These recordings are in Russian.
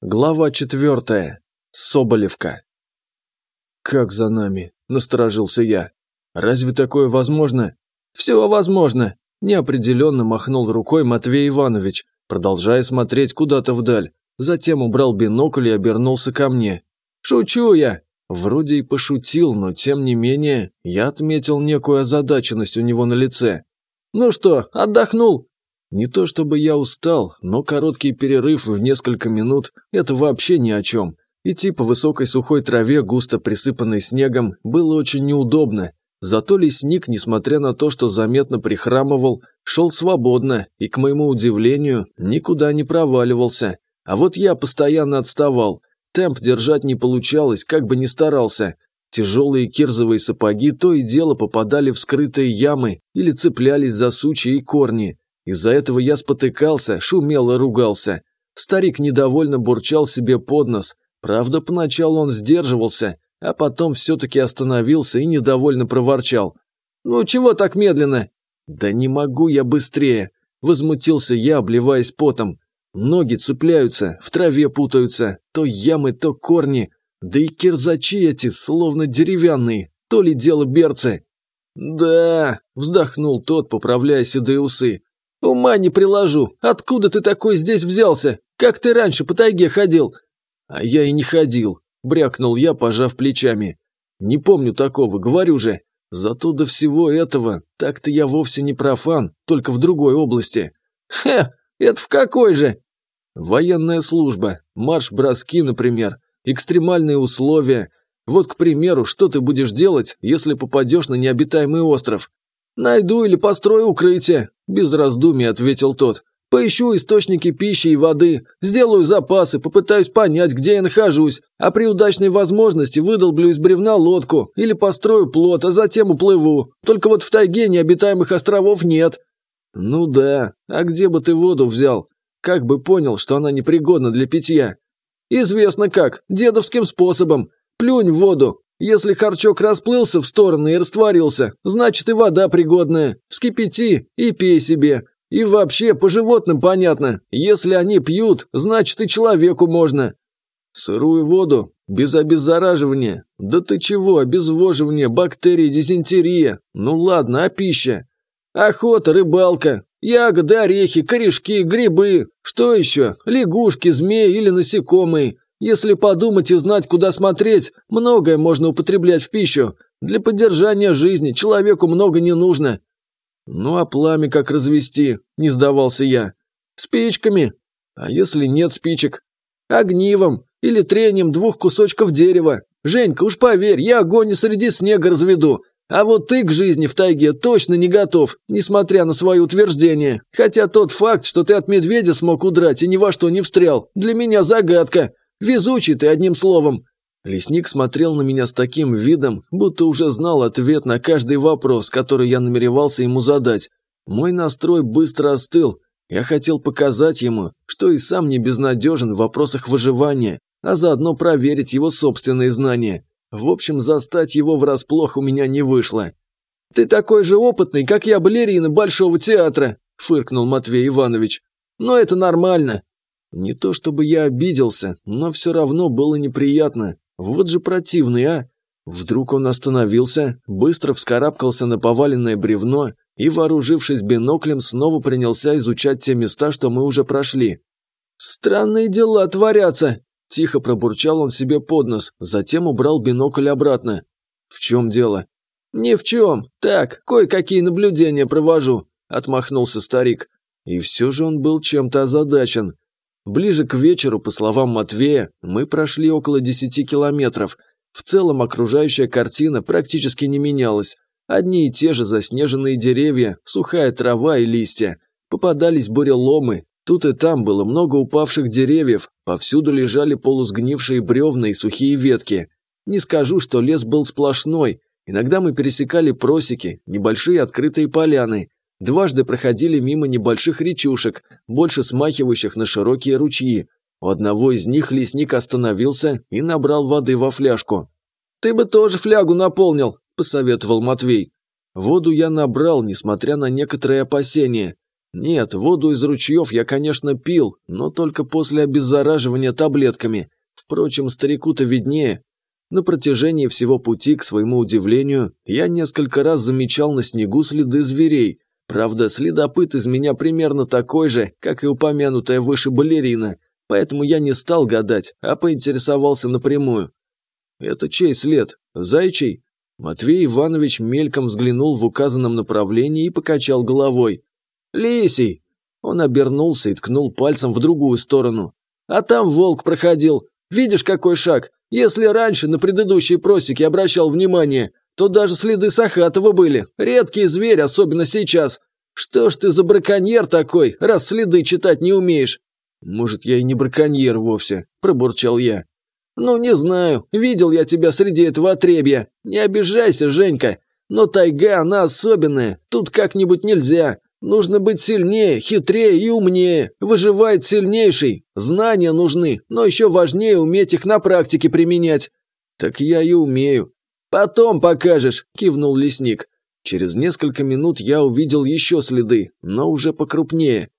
Глава четвертая. Соболевка. «Как за нами?» – насторожился я. «Разве такое возможно?» «Все возможно!» – неопределенно махнул рукой Матвей Иванович, продолжая смотреть куда-то вдаль. Затем убрал бинокль и обернулся ко мне. «Шучу я!» Вроде и пошутил, но тем не менее я отметил некую озадаченность у него на лице. «Ну что, отдохнул?» Не то чтобы я устал, но короткий перерыв в несколько минут – это вообще ни о чем. Идти по высокой сухой траве, густо присыпанной снегом, было очень неудобно. Зато лесник, несмотря на то, что заметно прихрамывал, шел свободно и, к моему удивлению, никуда не проваливался. А вот я постоянно отставал. Темп держать не получалось, как бы ни старался. Тяжелые кирзовые сапоги то и дело попадали в скрытые ямы или цеплялись за сучья и корни. Из-за этого я спотыкался, шумел и ругался. Старик недовольно бурчал себе под нос. Правда, поначалу он сдерживался, а потом все-таки остановился и недовольно проворчал. «Ну чего так медленно?» «Да не могу я быстрее!» Возмутился я, обливаясь потом. Ноги цепляются, в траве путаются, то ямы, то корни. Да и кирзачи эти, словно деревянные, то ли дело берцы. «Да», – вздохнул тот, поправляя седые усы. «Ума не приложу. Откуда ты такой здесь взялся? Как ты раньше по тайге ходил?» «А я и не ходил», – брякнул я, пожав плечами. «Не помню такого, говорю же. Зато до всего этого, так-то я вовсе не профан, только в другой области». «Хе, это в какой же?» «Военная служба, марш-броски, например, экстремальные условия. Вот, к примеру, что ты будешь делать, если попадешь на необитаемый остров?» «Найду или построю укрытие», без раздумий ответил тот. Поищу источники пищи и воды, сделаю запасы, попытаюсь понять, где я нахожусь, а при удачной возможности выдолблю из бревна лодку или построю плот, а затем уплыву. Только вот в тайге необитаемых островов нет». «Ну да, а где бы ты воду взял? Как бы понял, что она непригодна для питья?» «Известно как, дедовским способом. Плюнь в воду. Если харчок расплылся в стороны и растворился, значит и вода пригодная. Вскипяти и пей себе. И вообще, по животным понятно, если они пьют, значит и человеку можно. Сырую воду, без обеззараживания. Да ты чего, обезвоживание, бактерии, дизентерия. Ну ладно, а пища? Охота, рыбалка, ягоды, орехи, корешки, грибы. Что еще? Лягушки, змеи или насекомые. Если подумать и знать, куда смотреть, многое можно употреблять в пищу. Для поддержания жизни человеку много не нужно. Ну а пламя как развести, не сдавался я. Спичками. А если нет спичек? Огнивом или трением двух кусочков дерева. Женька, уж поверь, я огонь и среди снега разведу. А вот ты к жизни в тайге точно не готов, несмотря на свое утверждение. Хотя тот факт, что ты от медведя смог удрать и ни во что не встрял, для меня загадка. Везучий ты, одним словом!» Лесник смотрел на меня с таким видом, будто уже знал ответ на каждый вопрос, который я намеревался ему задать. Мой настрой быстро остыл. Я хотел показать ему, что и сам не безнадежен в вопросах выживания, а заодно проверить его собственные знания. В общем, застать его врасплох у меня не вышло. «Ты такой же опытный, как я балерина Большого театра», – фыркнул Матвей Иванович. «Но это нормально. Не то чтобы я обиделся, но все равно было неприятно. Вот же противный, а! Вдруг он остановился, быстро вскарабкался на поваленное бревно и, вооружившись биноклем, снова принялся изучать те места, что мы уже прошли. «Странные дела творятся!» – тихо пробурчал он себе под нос, затем убрал бинокль обратно. «В чем дело?» «Ни в чем. Так, кое-какие наблюдения провожу», – отмахнулся старик. И все же он был чем-то озадачен. Ближе к вечеру, по словам Матвея, мы прошли около 10 километров. В целом окружающая картина практически не менялась. Одни и те же заснеженные деревья, сухая трава и листья. Попадались буреломы. Тут и там было много упавших деревьев, повсюду лежали полусгнившие бревна и сухие ветки. Не скажу, что лес был сплошной. Иногда мы пересекали просеки, небольшие открытые поляны. Дважды проходили мимо небольших речушек, больше смахивающих на широкие ручьи. У одного из них лесник остановился и набрал воды во фляжку. «Ты бы тоже флягу наполнил», – посоветовал Матвей. Воду я набрал, несмотря на некоторые опасения. Нет, воду из ручьев я, конечно, пил, но только после обеззараживания таблетками. Впрочем, старику-то виднее. На протяжении всего пути, к своему удивлению, я несколько раз замечал на снегу следы зверей. Правда, следопыт из меня примерно такой же, как и упомянутая выше балерина, поэтому я не стал гадать, а поинтересовался напрямую. «Это чей след? Зайчий?» Матвей Иванович мельком взглянул в указанном направлении и покачал головой. «Лисий!» Он обернулся и ткнул пальцем в другую сторону. «А там волк проходил. Видишь, какой шаг? Если раньше на предыдущие просеки обращал внимание, то даже следы Сахатова были. Редкий зверь, особенно сейчас. Что ж ты за браконьер такой, раз следы читать не умеешь?» «Может, я и не браконьер вовсе», – пробурчал я. «Ну, не знаю. Видел я тебя среди этого отребья. Не обижайся, Женька. Но тайга, она особенная. Тут как-нибудь нельзя. Нужно быть сильнее, хитрее и умнее. Выживает сильнейший. Знания нужны, но еще важнее уметь их на практике применять. Так я и умею. Потом покажешь, кивнул лесник. Через несколько минут я увидел еще следы, но уже покрупнее.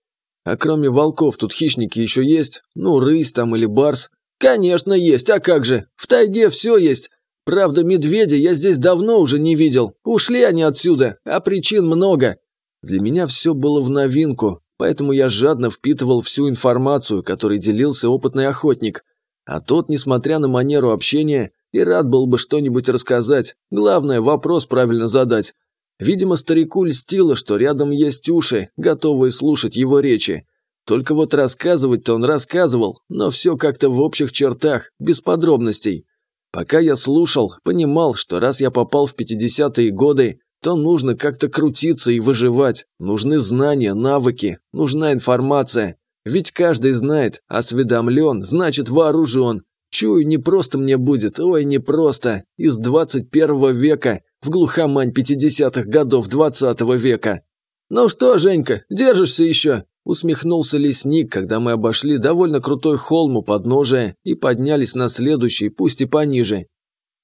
А кроме волков тут хищники еще есть? Ну, рысь там или барс? Конечно есть, а как же? В тайге все есть. Правда, медведя я здесь давно уже не видел. Ушли они отсюда, а причин много. Для меня все было в новинку, поэтому я жадно впитывал всю информацию, которой делился опытный охотник. А тот, несмотря на манеру общения, и рад был бы что-нибудь рассказать. Главное, вопрос правильно задать. Видимо, старику льстило, что рядом есть уши, готовые слушать его речи. Только вот рассказывать-то он рассказывал, но все как-то в общих чертах, без подробностей. Пока я слушал, понимал, что раз я попал в 50-е годы, то нужно как-то крутиться и выживать. Нужны знания, навыки, нужна информация. Ведь каждый знает, осведомлен, значит вооружен. Чую, не просто мне будет, ой, не просто. Из 21 века, в глухомань 50-х годов 20 века. «Ну что, Женька, держишься еще?» Усмехнулся лесник, когда мы обошли довольно крутой холм у подножия и поднялись на следующий, пусть и пониже.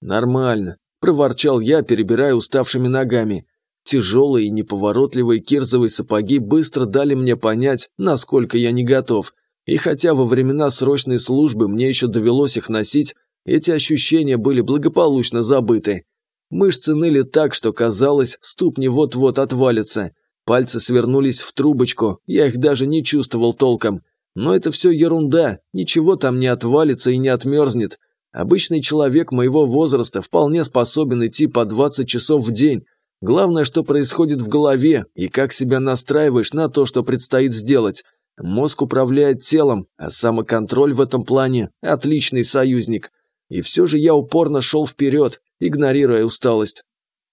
«Нормально проворчал я, перебирая уставшими ногами. Тяжелые и неповоротливые кирзовые сапоги быстро дали мне понять, насколько я не готов. И хотя во времена срочной службы мне еще довелось их носить, эти ощущения были благополучно забыты. Мышцы ныли так, что казалось, ступни вот-вот отвалятся. Пальцы свернулись в трубочку, я их даже не чувствовал толком. Но это все ерунда, ничего там не отвалится и не отмерзнет. Обычный человек моего возраста вполне способен идти по 20 часов в день. Главное, что происходит в голове и как себя настраиваешь на то, что предстоит сделать. Мозг управляет телом, а самоконтроль в этом плане – отличный союзник. И все же я упорно шел вперед, игнорируя усталость.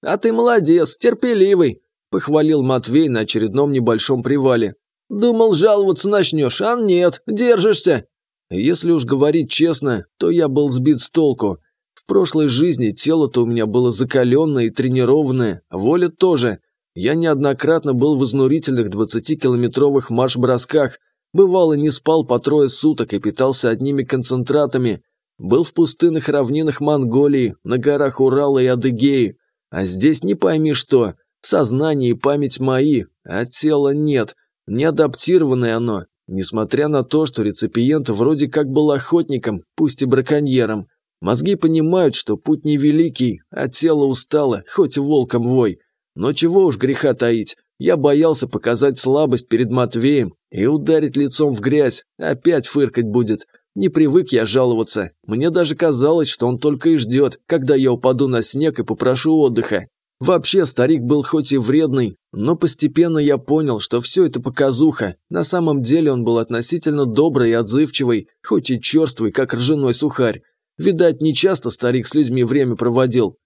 «А ты молодец, терпеливый», – похвалил Матвей на очередном небольшом привале. «Думал, жаловаться начнешь, а нет, держишься. Если уж говорить честно, то я был сбит с толку. В прошлой жизни тело-то у меня было закаленное и тренированное, воля тоже. Я неоднократно был в изнурительных 20-километровых марш-бросках, бывало не спал по трое суток и питался одними концентратами. Был в пустынных равнинах Монголии, на горах Урала и Адыгеи. А здесь не пойми что, сознание и память мои, а тела нет, не адаптированное оно, Несмотря на то, что реципиент вроде как был охотником, пусть и браконьером, мозги понимают, что путь невеликий, а тело устало, хоть волком вой. Но чего уж греха таить, я боялся показать слабость перед Матвеем и ударить лицом в грязь, опять фыркать будет. Не привык я жаловаться, мне даже казалось, что он только и ждет, когда я упаду на снег и попрошу отдыха. Вообще, старик был хоть и вредный, но постепенно я понял, что все это показуха. На самом деле он был относительно добрый и отзывчивый, хоть и черствый, как ржаной сухарь. Видать, нечасто старик с людьми время проводил.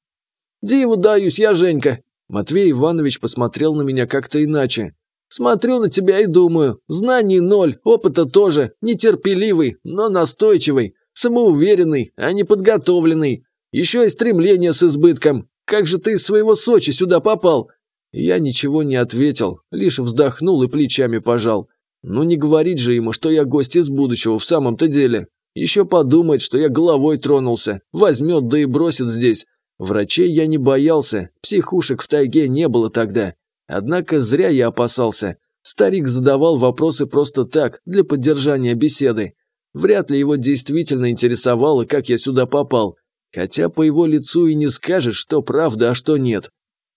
«Диву даюсь я, Женька!» Матвей Иванович посмотрел на меня как-то иначе. «Смотрю на тебя и думаю, знаний ноль, опыта тоже, нетерпеливый, но настойчивый, самоуверенный, а не подготовленный. Еще и стремление с избытком. Как же ты из своего Сочи сюда попал?» Я ничего не ответил, лишь вздохнул и плечами пожал. Ну не говорить же ему, что я гость из будущего в самом-то деле. Еще подумает, что я головой тронулся, возьмет да и бросит здесь. Врачей я не боялся, психушек в тайге не было тогда. Однако зря я опасался. Старик задавал вопросы просто так, для поддержания беседы. Вряд ли его действительно интересовало, как я сюда попал. Хотя по его лицу и не скажешь, что правда, а что нет.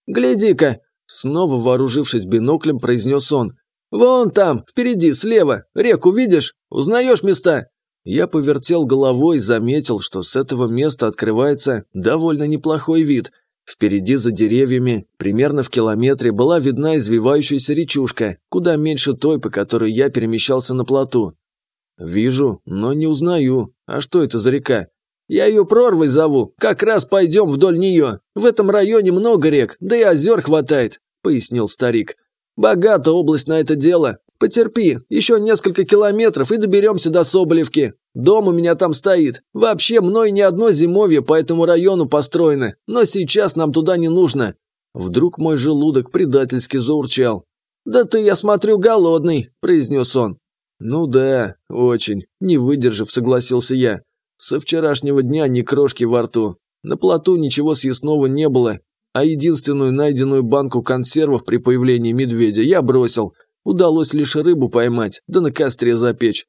«Гляди-ка!» Снова вооружившись биноклем, произнес он. «Вон там, впереди, слева, реку видишь? Узнаешь места?» Я повертел головой и заметил, что с этого места открывается довольно неплохой вид. Впереди за деревьями, примерно в километре, была видна извивающаяся речушка, куда меньше той, по которой я перемещался на плоту. «Вижу, но не узнаю. А что это за река?» «Я ее прорвой зову. Как раз пойдем вдоль нее. В этом районе много рек, да и озер хватает», — пояснил старик. «Богата область на это дело. Потерпи, еще несколько километров и доберемся до Соболевки. Дом у меня там стоит. Вообще, мной ни одно зимовье по этому району построено, но сейчас нам туда не нужно». Вдруг мой желудок предательски заурчал. «Да ты, я смотрю, голодный», – произнес он. «Ну да, очень», – не выдержав, согласился я. Со вчерашнего дня ни крошки во рту. На плоту ничего съестного не было, а единственную найденную банку консервов при появлении медведя я бросил. Удалось лишь рыбу поймать, да на костре запечь.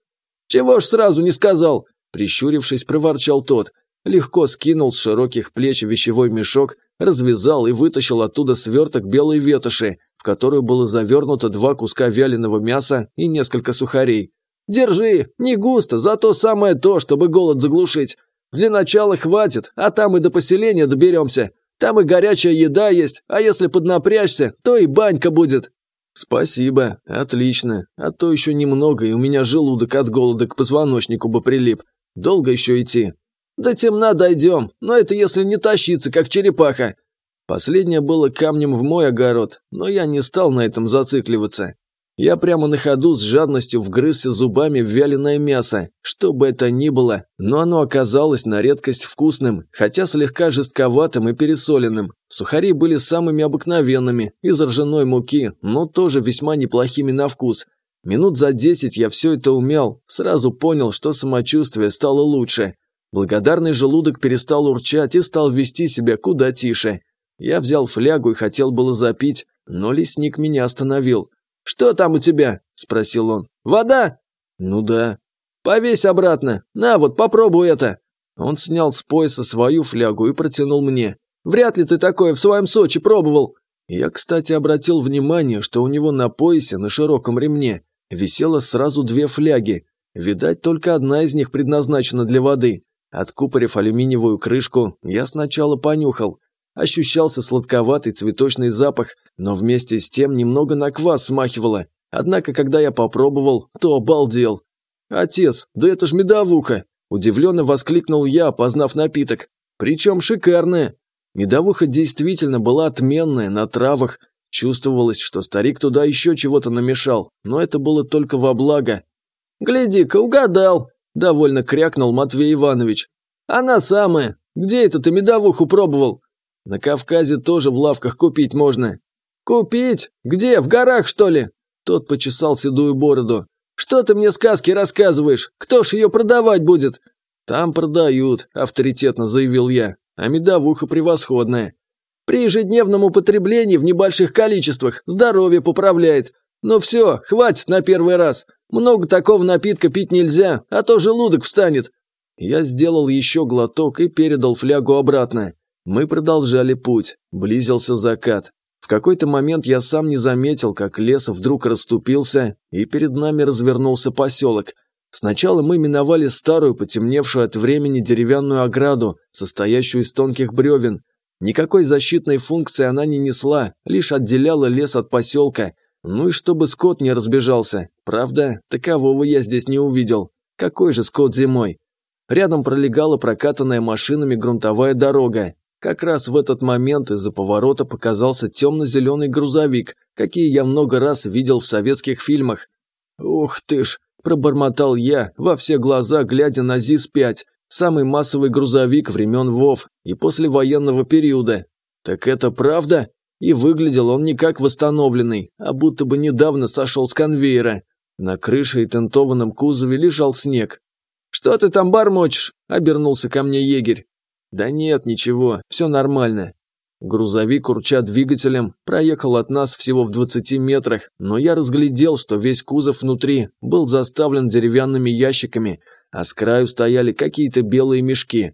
«Чего ж сразу не сказал?» Прищурившись, проворчал тот. Легко скинул с широких плеч вещевой мешок, развязал и вытащил оттуда сверток белой ветоши, в которую было завернуто два куска вяленого мяса и несколько сухарей. «Держи, не густо, зато самое то, чтобы голод заглушить. Для начала хватит, а там и до поселения доберемся. Там и горячая еда есть, а если поднапрячься, то и банька будет». «Спасибо, отлично. А то еще немного, и у меня желудок от голода к позвоночнику бы прилип. Долго еще идти?» «До темна дойдем, но это если не тащиться, как черепаха. Последнее было камнем в мой огород, но я не стал на этом зацикливаться. Я прямо на ходу с жадностью вгрызся зубами в вяленое мясо, что бы это ни было, но оно оказалось на редкость вкусным, хотя слегка жестковатым и пересоленным. Сухари были самыми обыкновенными, из ржаной муки, но тоже весьма неплохими на вкус. Минут за десять я все это умел, сразу понял, что самочувствие стало лучше. Благодарный желудок перестал урчать и стал вести себя куда тише. Я взял флягу и хотел было запить, но лесник меня остановил. «Что там у тебя?» – спросил он. «Вода?» «Ну да». «Повесь обратно. На вот, попробуй это». Он снял с пояса свою флягу и протянул мне. «Вряд ли ты такое в своем Сочи пробовал». Я, кстати, обратил внимание, что у него на поясе, на широком ремне, висело сразу две фляги. Видать, только одна из них предназначена для воды. Откупорив алюминиевую крышку, я сначала понюхал. Ощущался сладковатый цветочный запах, но вместе с тем немного на квас смахивало. Однако, когда я попробовал, то обалдел. «Отец, да это ж медовуха!» Удивленно воскликнул я, опознав напиток. Причем шикарная. Медовуха действительно была отменная, на травах. Чувствовалось, что старик туда еще чего-то намешал, но это было только во благо. «Гляди-ка, угадал!» – довольно крякнул Матвей Иванович. «Она самая! Где это ты медовуху пробовал?» На Кавказе тоже в лавках купить можно. Купить? Где, в горах, что ли? Тот почесал седую бороду. Что ты мне сказки рассказываешь? Кто ж ее продавать будет? Там продают, авторитетно заявил я. А медовуха превосходная. При ежедневном употреблении в небольших количествах здоровье поправляет. Но ну все, хватит на первый раз. Много такого напитка пить нельзя, а то желудок встанет. Я сделал еще глоток и передал флягу обратно. Мы продолжали путь, близился закат. В какой-то момент я сам не заметил, как лес вдруг расступился, и перед нами развернулся поселок. Сначала мы миновали старую, потемневшую от времени деревянную ограду, состоящую из тонких бревен. Никакой защитной функции она не несла, лишь отделяла лес от поселка. Ну и чтобы скот не разбежался. Правда, такового я здесь не увидел. Какой же скот зимой? Рядом пролегала прокатанная машинами грунтовая дорога, как раз в этот момент из-за поворота показался темно-зеленый грузовик, какие я много раз видел в советских фильмах. «Ух ты ж!» – пробормотал я, во все глаза глядя на ЗИС-5, самый массовый грузовик времен ВОВ и послевоенного периода. «Так это правда?» И выглядел он не как восстановленный, а будто бы недавно сошел с конвейера. На крыше и тентованном кузове лежал снег. «Что ты там бормочешь?» – обернулся ко мне егерь. «Да нет, ничего, все нормально». Грузовик, урча двигателем, проехал от нас всего в 20 метрах, но я разглядел, что весь кузов внутри был заставлен деревянными ящиками, а с краю стояли какие-то белые мешки.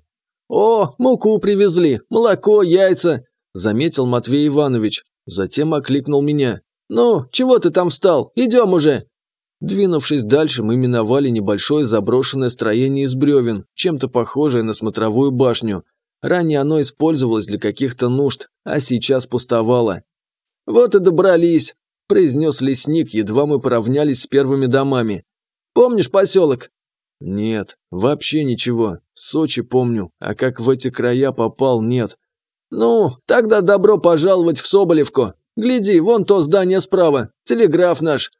«О, муку привезли, молоко, яйца!» – заметил Матвей Иванович. Затем окликнул меня. «Ну, чего ты там встал? Идем уже!» Двинувшись дальше, мы миновали небольшое заброшенное строение из бревен, чем-то похожее на смотровую башню. Ранее оно использовалось для каких-то нужд, а сейчас пустовало. «Вот и добрались», – произнес лесник, едва мы поравнялись с первыми домами. «Помнишь поселок?» «Нет, вообще ничего. Сочи помню, а как в эти края попал, нет». «Ну, тогда добро пожаловать в Соболевку. Гляди, вон то здание справа, телеграф наш».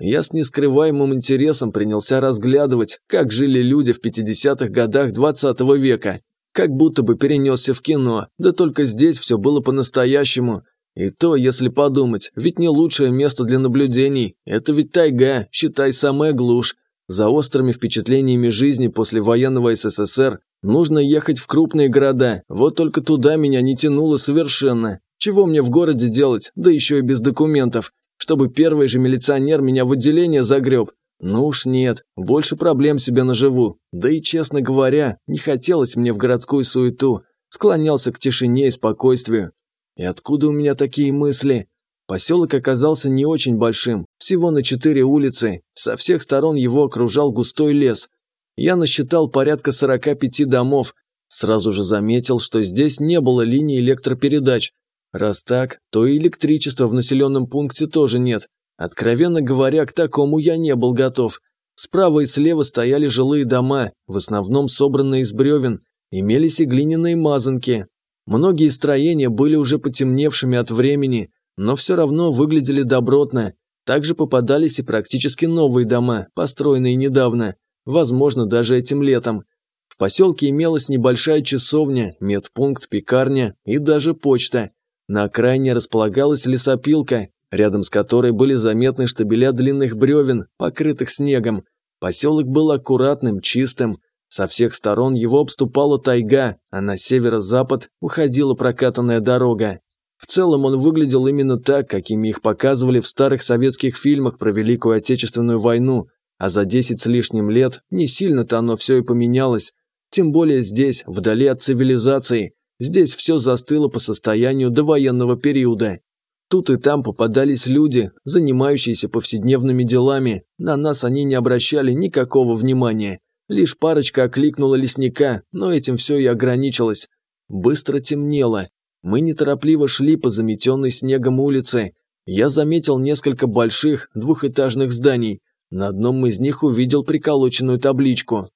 Я с нескрываемым интересом принялся разглядывать, как жили люди в 50-х годах 20 -го века. Как будто бы перенесся в кино, да только здесь все было по-настоящему. И то, если подумать, ведь не лучшее место для наблюдений. Это ведь тайга, считай, самая глушь. За острыми впечатлениями жизни после военного СССР нужно ехать в крупные города, вот только туда меня не тянуло совершенно. Чего мне в городе делать, да еще и без документов, чтобы первый же милиционер меня в отделение загреб, ну уж нет, больше проблем себе наживу. Да и, честно говоря, не хотелось мне в городскую суету. Склонялся к тишине и спокойствию. И откуда у меня такие мысли? Поселок оказался не очень большим, всего на четыре улицы. Со всех сторон его окружал густой лес. Я насчитал порядка 45 домов. Сразу же заметил, что здесь не было линии электропередач. Раз так, то и электричества в населенном пункте тоже нет. Откровенно говоря, к такому я не был готов. Справа и слева стояли жилые дома, в основном собранные из бревен, имелись и глиняные мазанки. Многие строения были уже потемневшими от времени, но все равно выглядели добротно. Также попадались и практически новые дома, построенные недавно, возможно, даже этим летом. В поселке имелась небольшая часовня, медпункт, пекарня и даже почта. На окраине располагалась лесопилка, рядом с которой были заметны штабеля длинных бревен, покрытых снегом. Поселок был аккуратным, чистым. Со всех сторон его обступала тайга, а на северо-запад уходила прокатанная дорога. В целом он выглядел именно так, какими их показывали в старых советских фильмах про Великую Отечественную войну, а за десять с лишним лет не сильно-то оно все и поменялось. Тем более здесь, вдали от цивилизации, здесь все застыло по состоянию до военного периода. Тут и там попадались люди, занимающиеся повседневными делами. На нас они не обращали никакого внимания. Лишь парочка окликнула лесника, но этим все и ограничилось. Быстро темнело. Мы неторопливо шли по заметенной снегом улице. Я заметил несколько больших двухэтажных зданий. На одном из них увидел приколоченную табличку.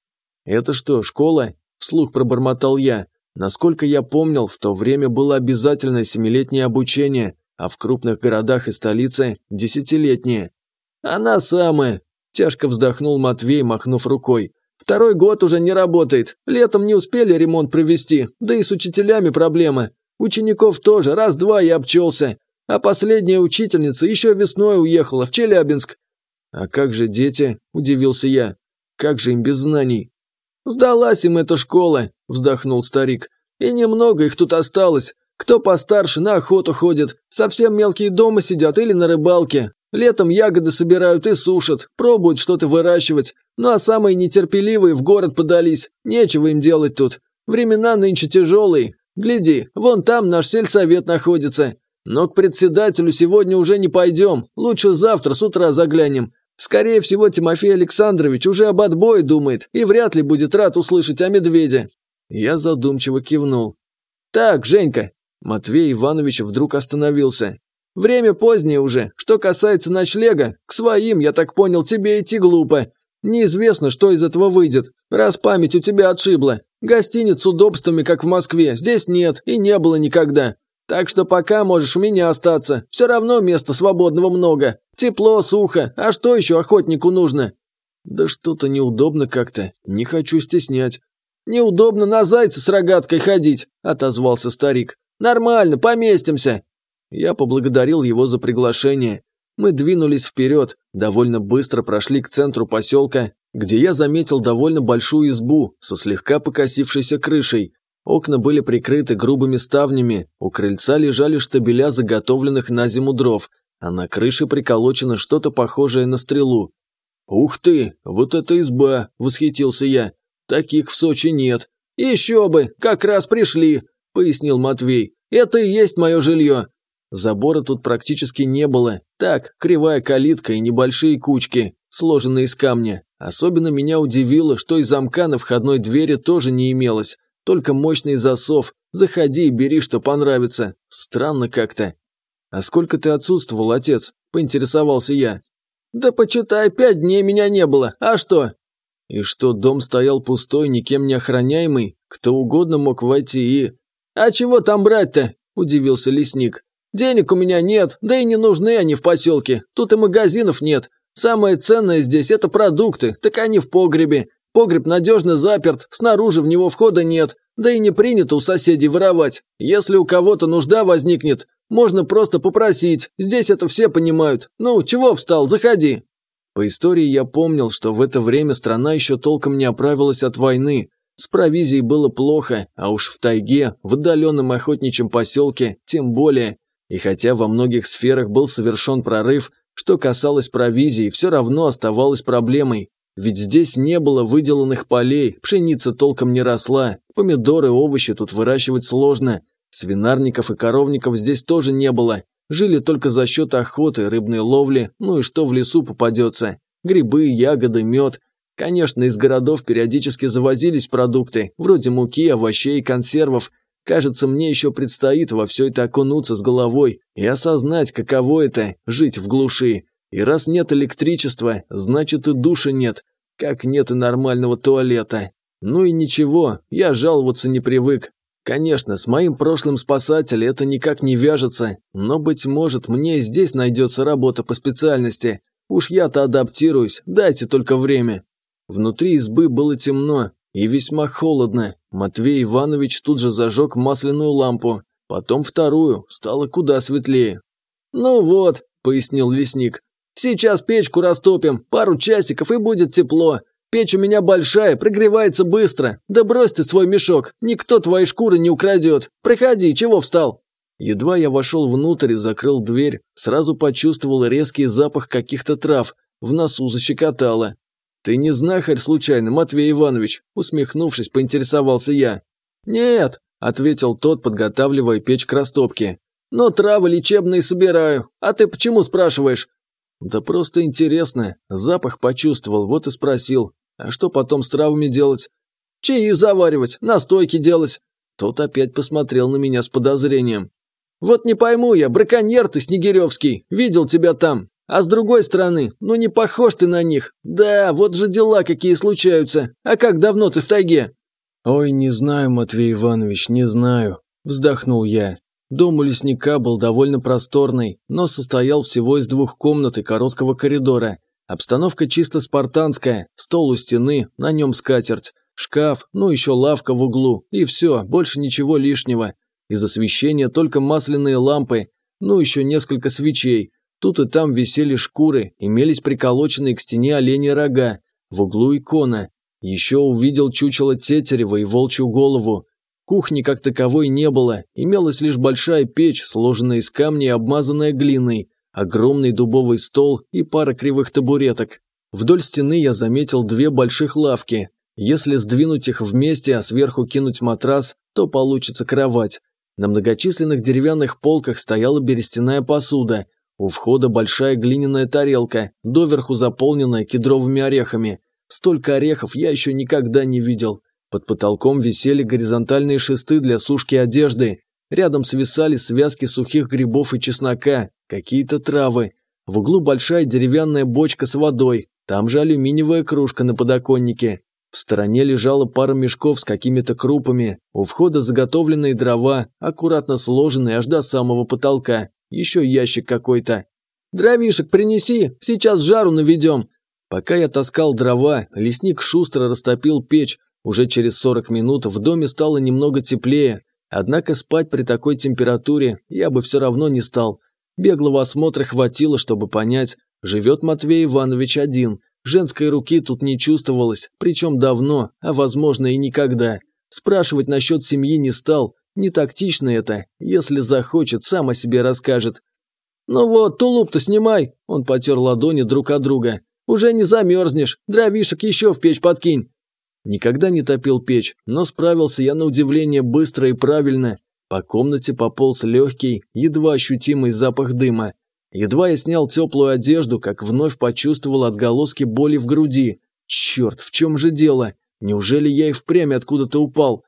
«Это что, школа?» – вслух пробормотал я. Насколько я помнил, в то время было обязательное семилетнее обучение, а в крупных городах и столице – десятилетние. «Она самая!» – тяжко вздохнул Матвей, махнув рукой. «Второй год уже не работает. Летом не успели ремонт провести, да и с учителями проблемы. Учеников тоже, раз-два я обчелся. А последняя учительница еще весной уехала в Челябинск». «А как же дети?» – удивился я. «Как же им без знаний?» «Сдалась им эта школа», – вздохнул старик. «И немного их тут осталось. Кто постарше, на охоту ходит, совсем мелкие дома сидят или на рыбалке. Летом ягоды собирают и сушат, пробуют что-то выращивать. Ну а самые нетерпеливые в город подались, нечего им делать тут. Времена нынче тяжелые. Гляди, вон там наш сельсовет находится. Но к председателю сегодня уже не пойдем, лучше завтра с утра заглянем. Скорее всего, Тимофей Александрович уже об отбое думает и вряд ли будет рад услышать о медведе. Я задумчиво кивнул. «Так, Женька, Матвей Иванович вдруг остановился. «Время позднее уже. Что касается ночлега, к своим, я так понял, тебе идти глупо. Неизвестно, что из этого выйдет, раз память у тебя отшибла. Гостиниц с удобствами, как в Москве, здесь нет и не было никогда. Так что пока можешь у меня остаться. Все равно места свободного много. Тепло, сухо. А что еще охотнику нужно?» «Да что-то неудобно как-то. Не хочу стеснять». «Неудобно на зайца с рогаткой ходить», – отозвался старик. Нормально, поместимся!» Я поблагодарил его за приглашение. Мы двинулись вперед, довольно быстро прошли к центру поселка, где я заметил довольно большую избу со слегка покосившейся крышей. Окна были прикрыты грубыми ставнями, у крыльца лежали штабеля заготовленных на зиму дров, а на крыше приколочено что-то похожее на стрелу. «Ух ты, вот это изба!» – восхитился я. «Таких в Сочи нет». «Еще бы, как раз пришли», – пояснил Матвей. «Это и есть мое жилье». Забора тут практически не было. Так, кривая калитка и небольшие кучки, сложенные из камня. Особенно меня удивило, что и замка на входной двери тоже не имелось. Только мощный засов. Заходи и бери, что понравится. Странно как-то. «А сколько ты отсутствовал, отец?» – поинтересовался я. «Да почитай, пять дней меня не было. А что?» «И что, дом стоял пустой, никем не охраняемый? Кто угодно мог войти и...» «А чего там брать-то?» – удивился лесник. «Денег у меня нет, да и не нужны они в поселке. Тут и магазинов нет. Самое ценное здесь – это продукты, так они в погребе. Погреб надежно заперт, снаружи в него входа нет, да и не принято у соседей воровать. Если у кого-то нужда возникнет, можно просто попросить, здесь это все понимают. Ну, чего встал, заходи». По истории я помнил, что в это время страна еще толком не оправилась от войны. С провизией было плохо, а уж в тайге, в отдаленном охотничьем поселке, тем более. И хотя во многих сферах был совершен прорыв, что касалось провизии, все равно оставалось проблемой. Ведь здесь не было выделанных полей, пшеница толком не росла, помидоры, овощи тут выращивать сложно, Свинарников и коровников здесь тоже не было. Жили только за счет охоты, рыбной ловли, ну и что в лесу попадется. Грибы, ягоды, мед. Конечно, из городов периодически завозились продукты, вроде муки, овощей, консервов. Кажется, мне еще предстоит во все это окунуться с головой и осознать, каково это – жить в глуши. И раз нет электричества, значит и души нет, как нет и нормального туалета. Ну и ничего, я жаловаться не привык, Конечно, с моим прошлым спасателем это никак не вяжется, но, быть может, мне здесь найдется работа по специальности. Уж я-то адаптируюсь, дайте только время. Внутри избы было темно и весьма холодно. Матвей Иванович тут же зажег масляную лампу, потом вторую, стало куда светлее. «Ну вот», – пояснил лесник, – «сейчас печку растопим, пару часиков и будет тепло. Печь у меня большая, прогревается быстро. Да брось ты свой мешок, никто твои шкуры не украдет. Приходи, чего встал?» Едва я вошел внутрь и закрыл дверь, сразу почувствовал резкий запах каких-то трав, в носу защекотало. «Ты не знахарь случайно, Матвей Иванович?» Усмехнувшись, поинтересовался я. «Нет», – ответил тот, подготавливая печь к растопке. «Но травы лечебные собираю. А ты почему спрашиваешь?» «Да просто интересно. Запах почувствовал, вот и спросил. А что потом с травами делать? Чаи заваривать, настойки делать. Тот опять посмотрел на меня с подозрением. Вот не пойму я, браконьер ты, Снегиревский, видел тебя там. А с другой стороны, ну не похож ты на них. Да, вот же дела какие случаются. А как давно ты в тайге? Ой, не знаю, Матвей Иванович, не знаю. Вздохнул я. Дом у лесника был довольно просторный, но состоял всего из двух комнат и короткого коридора. Обстановка чисто спартанская, стол у стены, на нем скатерть, шкаф, ну еще лавка в углу, и все, больше ничего лишнего. Из освещения только масляные лампы, ну еще несколько свечей. Тут и там висели шкуры, имелись приколоченные к стене оленьи рога, в углу икона. Еще увидел чучело Тетерева и волчью голову. Кухни как таковой не было, имелась лишь большая печь, сложенная из камня и обмазанная глиной огромный дубовый стол и пара кривых табуреток. Вдоль стены я заметил две больших лавки. Если сдвинуть их вместе, а сверху кинуть матрас, то получится кровать. На многочисленных деревянных полках стояла берестяная посуда. У входа большая глиняная тарелка, доверху заполненная кедровыми орехами. Столько орехов я еще никогда не видел. Под потолком висели горизонтальные шесты для сушки одежды. Рядом свисали связки сухих грибов и чеснока, какие-то травы. В углу большая деревянная бочка с водой, там же алюминиевая кружка на подоконнике. В стороне лежала пара мешков с какими-то крупами, у входа заготовленные дрова, аккуратно сложенные аж до самого потолка, еще ящик какой-то. «Дровишек принеси, сейчас жару наведем!» Пока я таскал дрова, лесник шустро растопил печь, уже через 40 минут в доме стало немного теплее, однако спать при такой температуре я бы все равно не стал. Беглого осмотра хватило, чтобы понять, живет Матвей Иванович один. Женской руки тут не чувствовалось, причем давно, а возможно и никогда. Спрашивать насчет семьи не стал, не тактично это, если захочет, сам о себе расскажет. «Ну вот, тулуп-то снимай!» – он потер ладони друг от друга. «Уже не замерзнешь, дровишек еще в печь подкинь!» Никогда не топил печь, но справился я на удивление быстро и правильно. По комнате пополз легкий, едва ощутимый запах дыма. Едва я снял теплую одежду, как вновь почувствовал отголоски боли в груди. Черт, в чем же дело? Неужели я и впрямь откуда-то упал?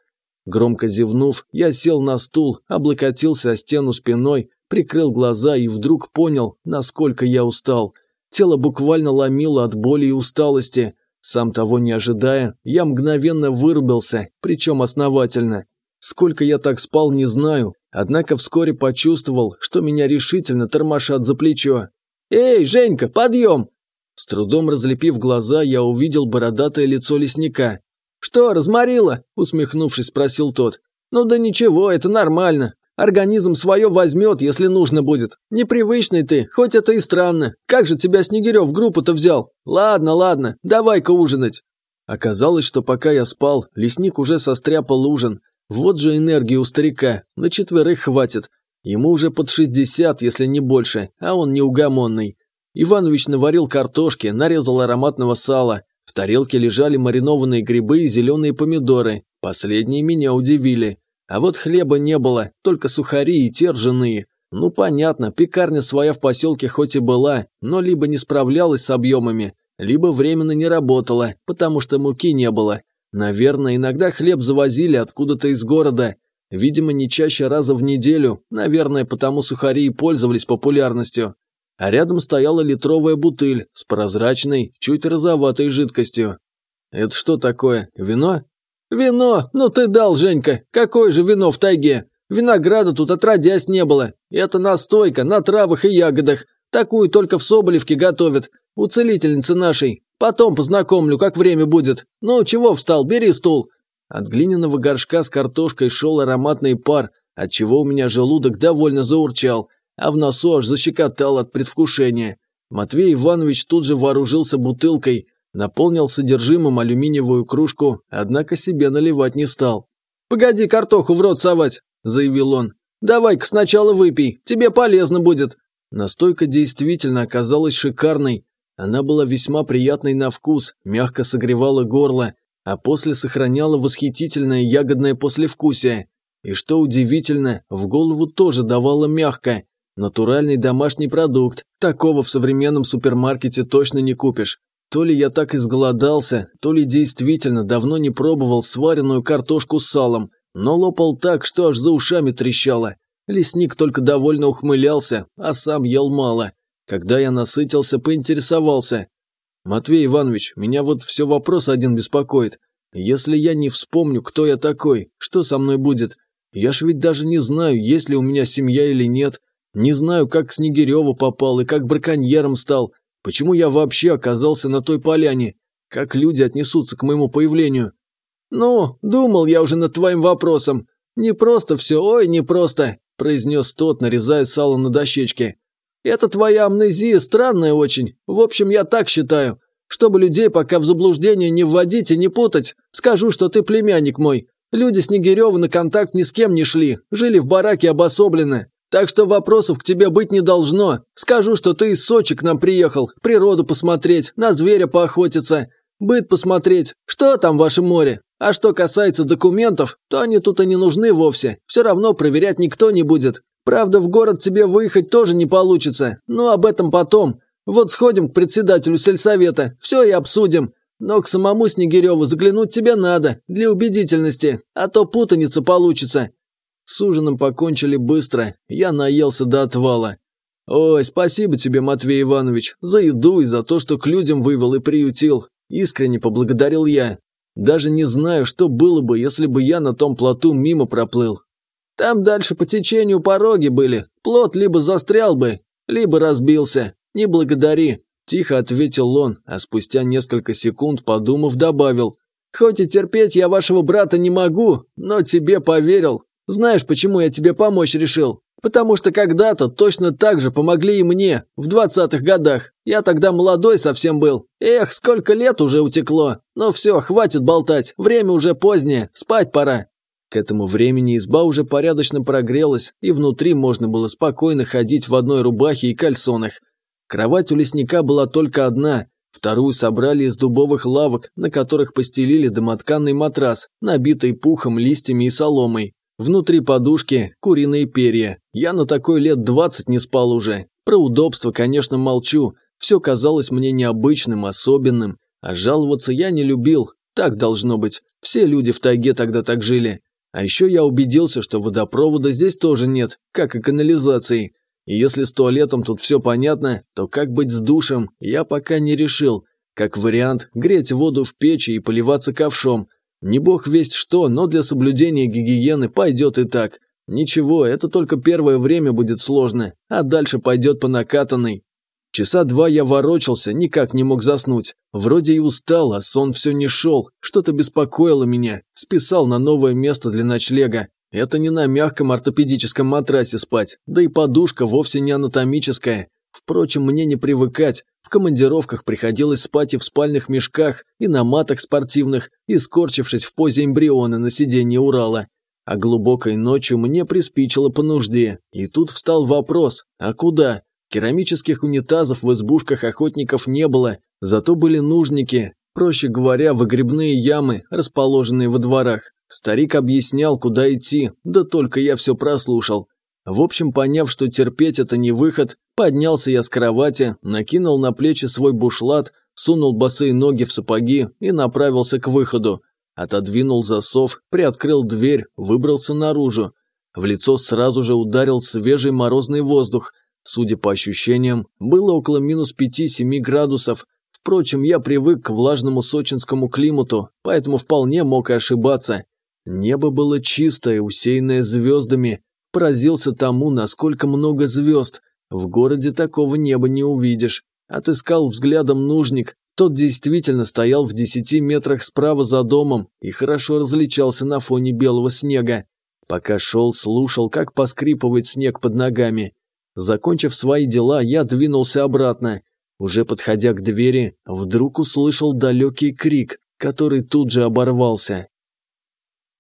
Громко зевнув, я сел на стул, облокотился о стену спиной, прикрыл глаза и вдруг понял, насколько я устал. Тело буквально ломило от боли и усталости. Сам того не ожидая, я мгновенно вырубился, причем основательно. Сколько я так спал, не знаю, однако вскоре почувствовал, что меня решительно тормошат за плечо. «Эй, Женька, подъем!» С трудом разлепив глаза, я увидел бородатое лицо лесника. «Что, разморило?» – усмехнувшись, спросил тот. «Ну да ничего, это нормально. Организм свое возьмет, если нужно будет. Непривычный ты, хоть это и странно. Как же тебя Снегирев в группу-то взял? Ладно, ладно, давай-ка ужинать». Оказалось, что пока я спал, лесник уже состряпал ужин. Вот же энергии у старика, на четверых хватит. Ему уже под шестьдесят, если не больше, а он неугомонный. Иванович наварил картошки, нарезал ароматного сала. В тарелке лежали маринованные грибы и зеленые помидоры. Последние меня удивили. А вот хлеба не было, только сухари и те. Ну понятно, пекарня своя в поселке хоть и была, но либо не справлялась с объемами, либо временно не работала, потому что муки не было. Наверное, иногда хлеб завозили откуда-то из города, видимо, не чаще раза в неделю, наверное, потому сухари и пользовались популярностью. А рядом стояла литровая бутыль с прозрачной, чуть розоватой жидкостью. Это что такое, вино? «Вино! Ну ты дал, Женька! Какое же вино в тайге? Винограда тут отродясь не было. Это настойка на травах и ягодах. Такую только в Соболевке готовят. У целительницы нашей. Потом познакомлю, как время будет. Ну, чего встал? Бери стул». От глиняного горшка с картошкой шел ароматный пар, отчего у меня желудок довольно заурчал, а в носу аж защекотал от предвкушения. Матвей Иванович тут же вооружился бутылкой, Наполнил содержимым алюминиевую кружку, однако себе наливать не стал. «Погоди картоху в рот совать», – заявил он. «Давай-ка сначала выпей, тебе полезно будет». Настойка действительно оказалась шикарной. Она была весьма приятной на вкус, мягко согревала горло, а после сохраняла восхитительное ягодное послевкусие. И что удивительно, в голову тоже давала мягко. Натуральный домашний продукт, такого в современном супермаркете точно не купишь. То ли я так изголодался, то ли действительно давно не пробовал сваренную картошку с салом, но лопал так, что аж за ушами трещало. Лесник только довольно ухмылялся, а сам ел мало. Когда я насытился, поинтересовался. «Матвей Иванович, меня вот все вопрос один беспокоит. Если я не вспомню, кто я такой, что со мной будет? Я ж ведь даже не знаю, есть ли у меня семья или нет. Не знаю, как к Снегиреву попал и как браконьером стал. Почему я вообще оказался на той поляне? Как люди отнесутся к моему появлению? Ну, думал я уже над твоим вопросом. Не просто все, ой, не просто, произнес тот, нарезая сало на дощечке. Это твоя амнезия странная очень. В общем, я так считаю. Чтобы людей пока в заблуждение не вводить и не путать, скажу, что ты племянник мой. Люди Снегирева на контакт ни с кем не шли, жили в бараке обособленно. Так что вопросов к тебе быть не должно. Скажу, что ты из Сочи к нам приехал, природу посмотреть, на зверя поохотиться, быт посмотреть. Что там в вашем море? А что касается документов, то они тут и не нужны вовсе. Все равно проверять никто не будет. Правда, в город тебе выехать тоже не получится. Но об этом потом. Вот сходим к председателю сельсовета, все и обсудим. Но к самому Снегиреву заглянуть тебе надо, для убедительности, а то путаница получится. С ужином покончили быстро, я наелся до отвала. Ой, спасибо тебе, Матвей Иванович, за еду и за то, что к людям вывел и приютил. Искренне поблагодарил я. Даже не знаю, что было бы, если бы я на том плоту мимо проплыл. Там дальше по течению пороги были. Плот либо застрял бы, либо разбился. Не благодари. Тихо ответил он, а спустя несколько секунд, подумав, добавил. Хоть и терпеть я вашего брата не могу, но тебе поверил. Знаешь, почему я тебе помочь решил? Потому что когда-то точно так же помогли и мне, в двадцатых годах. Я тогда молодой совсем был. Эх, сколько лет уже утекло. Но все, хватит болтать, время уже позднее, спать пора. К этому времени изба уже порядочно прогрелась, и внутри можно было спокойно ходить в одной рубахе и кальсонах. Кровать у лесника была только одна, вторую собрали из дубовых лавок, на которых постелили домотканный матрас, набитый пухом, листьями и соломой. Внутри подушки куриные перья. Я на такой лет двадцать не спал уже. Про удобство, конечно, молчу. Все казалось мне необычным, особенным. А жаловаться я не любил. Так должно быть. Все люди в тайге тогда так жили. А еще я убедился, что водопровода здесь тоже нет, как и канализации. И если с туалетом тут все понятно, то как быть с душем, я пока не решил. Как вариант, греть воду в печи и поливаться ковшом. Не бог весть что, но для соблюдения гигиены пойдет и так. Ничего, это только первое время будет сложно, а дальше пойдет по накатанной. Часа два я ворочался, никак не мог заснуть. Вроде и устал, а сон все не шел, что-то беспокоило меня. Списал на новое место для ночлега. Это не на мягком ортопедическом матрасе спать, да и подушка вовсе не анатомическая. Впрочем, мне не привыкать. В командировках приходилось спать и в спальных мешках, и на матах спортивных, и скорчившись в позе эмбриона на сиденье Урала. А глубокой ночью мне приспичило по нужде. И тут встал вопрос, а куда? Керамических унитазов в избушках охотников не было, зато были нужники, проще говоря, выгребные ямы, расположенные во дворах. Старик объяснял, куда идти, да только я все прослушал. В общем, поняв, что терпеть это не выход, поднялся я с кровати, накинул на плечи свой бушлат, сунул босые ноги в сапоги и направился к выходу. Отодвинул засов, приоткрыл дверь, выбрался наружу. В лицо сразу же ударил свежий морозный воздух, Судя по ощущениям, было около минус 5-7 градусов. Впрочем, я привык к влажному сочинскому климату, поэтому вполне мог и ошибаться. Небо было чистое, усеянное звездами. Поразился тому, насколько много звезд. В городе такого неба не увидишь. Отыскал взглядом нужник. Тот действительно стоял в десяти метрах справа за домом и хорошо различался на фоне белого снега. Пока шел, слушал, как поскрипывает снег под ногами. Закончив свои дела, я двинулся обратно. Уже подходя к двери, вдруг услышал далекий крик, который тут же оборвался.